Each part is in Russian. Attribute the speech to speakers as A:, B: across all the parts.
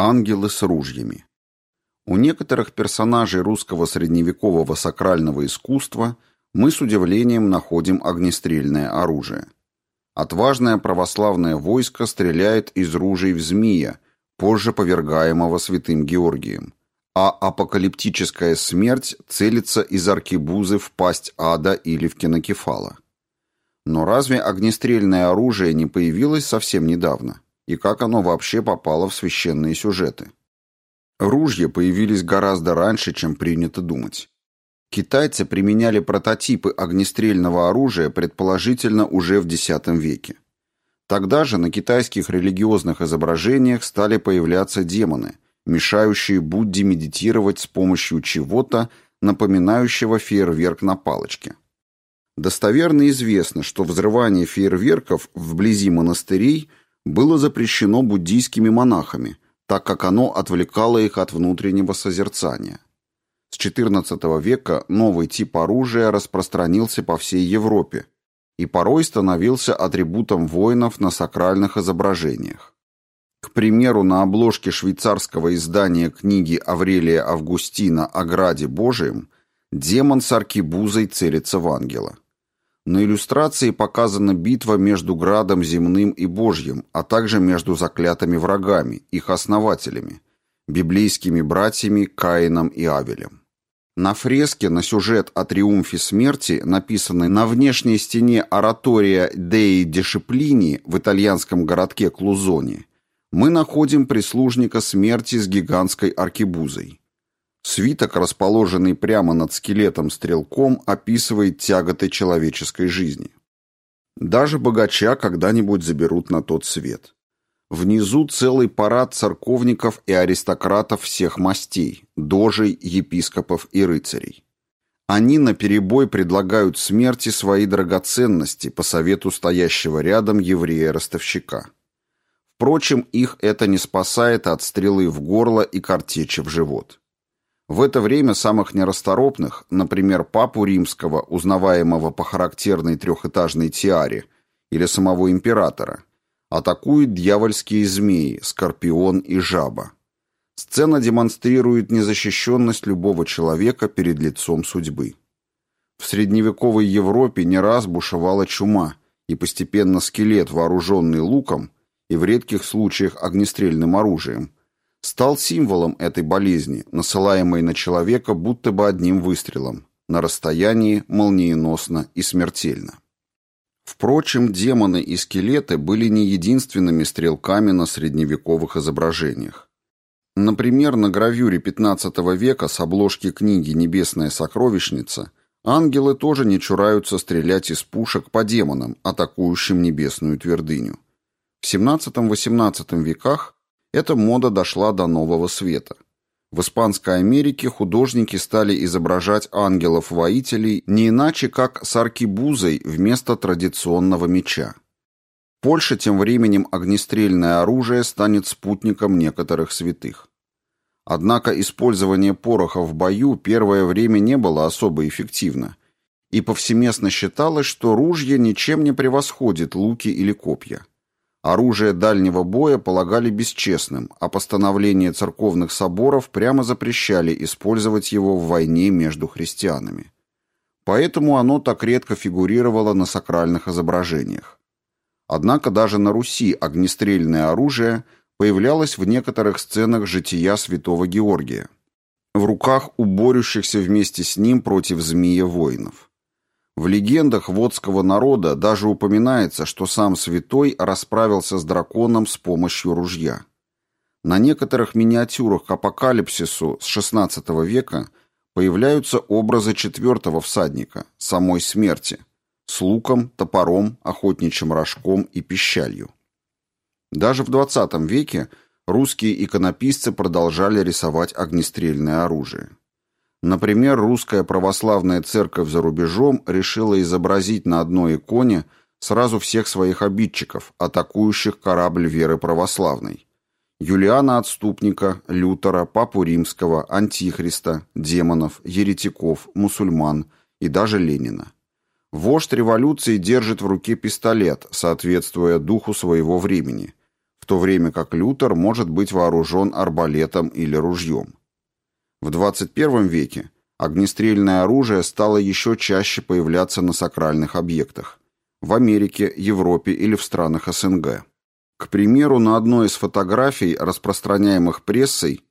A: Ангелы с ружьями. У некоторых персонажей русского средневекового сакрального искусства мы с удивлением находим огнестрельное оружие. Отважное православное войско стреляет из ружей в змея, позже повергаемого святым Георгием, а апокалиптическая смерть целится из аркебузы в пасть ада или в кинокефала. Но разве огнестрельное оружие не появилось совсем недавно? И как оно вообще попало в священные сюжеты? Ружья появились гораздо раньше, чем принято думать. Китайцы применяли прототипы огнестрельного оружия предположительно уже в X веке. Тогда же на китайских религиозных изображениях стали появляться демоны, мешающие Будде медитировать с помощью чего-то, напоминающего фейерверк на палочке. Достоверно известно, что взрывание фейерверков вблизи монастырей было запрещено буддийскими монахами, так как оно отвлекало их от внутреннего созерцания. С XIV века новый тип оружия распространился по всей Европе и порой становился атрибутом воинов на сакральных изображениях. К примеру, на обложке швейцарского издания книги Аврелия Августина о Граде Божием демон с аркебузой целится в ангела. На иллюстрации показана битва между градом земным и божьим, а также между заклятыми врагами, их основателями, библейскими братьями Каином и Авелем. На фреске на сюжет о триумфе смерти, написанной на внешней стене оратория Деи Дешиплини в итальянском городке Клузоне, мы находим прислужника смерти с гигантской аркебузой. Свиток, расположенный прямо над скелетом стрелком, описывает тяготы человеческой жизни. Даже богача когда-нибудь заберут на тот свет. Внизу целый парад церковников и аристократов всех мастей, дожей, епископов и рыцарей. Они наперебой предлагают смерти свои драгоценности по совету стоящего рядом еврея-ростовщика. Впрочем, их это не спасает от стрелы в горло и картечи в живот. В это время самых нерасторопных, например, папу римского, узнаваемого по характерной трехэтажной тиаре, или самого императора, атакуют дьявольские змеи, скорпион и жаба. Сцена демонстрирует незащищенность любого человека перед лицом судьбы. В средневековой Европе не раз бушевала чума, и постепенно скелет, вооруженный луком, и в редких случаях огнестрельным оружием, стал символом этой болезни, насылаемой на человека будто бы одним выстрелом, на расстоянии, молниеносно и смертельно. Впрочем, демоны и скелеты были не единственными стрелками на средневековых изображениях. Например, на гравюре XV века с обложки книги «Небесная сокровищница» ангелы тоже не чураются стрелять из пушек по демонам, атакующим небесную твердыню. В XVII-XVIII веках эта мода дошла до нового света. В Испанской Америке художники стали изображать ангелов-воителей не иначе, как с аркибузой вместо традиционного меча. В Польше тем временем огнестрельное оружие станет спутником некоторых святых. Однако использование пороха в бою первое время не было особо эффективно, и повсеместно считалось, что ружье ничем не превосходит луки или копья. Оружие дальнего боя полагали бесчестным, а постановления церковных соборов прямо запрещали использовать его в войне между христианами. Поэтому оно так редко фигурировало на сакральных изображениях. Однако даже на Руси огнестрельное оружие появлялось в некоторых сценах жития святого Георгия, в руках у борющихся вместе с ним против змея воинов. В легендах водского народа даже упоминается, что сам святой расправился с драконом с помощью ружья. На некоторых миниатюрах к апокалипсису с XVI века появляются образы четвертого всадника, самой смерти, с луком, топором, охотничьим рожком и пищалью. Даже в XX веке русские иконописцы продолжали рисовать огнестрельное оружие. Например, русская православная церковь за рубежом решила изобразить на одной иконе сразу всех своих обидчиков, атакующих корабль веры православной. Юлиана Отступника, Лютера, Папу Римского, Антихриста, демонов, еретиков, мусульман и даже Ленина. Вождь революции держит в руке пистолет, соответствуя духу своего времени. В то время как Лютер может быть вооружен арбалетом или ружьем. В 21 веке огнестрельное оружие стало еще чаще появляться на сакральных объектах – в Америке, Европе или в странах СНГ. К примеру, на одной из фотографий, распространяемых прессой,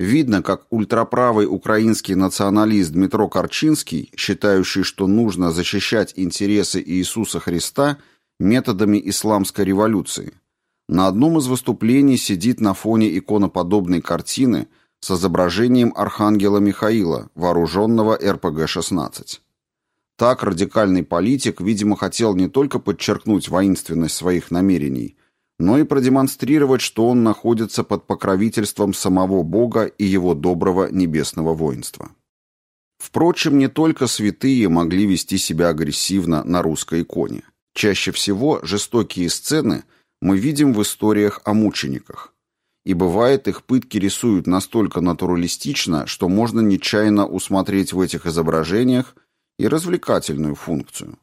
A: видно, как ультраправый украинский националист Дмитро Корчинский, считающий, что нужно защищать интересы Иисуса Христа методами исламской революции, на одном из выступлений сидит на фоне иконоподобной картины с изображением архангела Михаила, вооруженного РПГ-16. Так радикальный политик, видимо, хотел не только подчеркнуть воинственность своих намерений, но и продемонстрировать, что он находится под покровительством самого Бога и его доброго небесного воинства. Впрочем, не только святые могли вести себя агрессивно на русской иконе. Чаще всего жестокие сцены мы видим в историях о мучениках. И бывает, их пытки рисуют настолько натуралистично, что можно нечаянно усмотреть в этих изображениях и развлекательную функцию.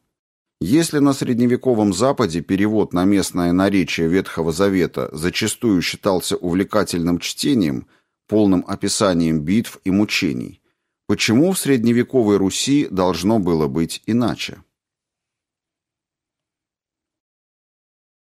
A: Если на средневековом Западе перевод на местное наречие Ветхого Завета зачастую считался увлекательным чтением, полным описанием битв и мучений, почему в средневековой Руси должно было быть иначе?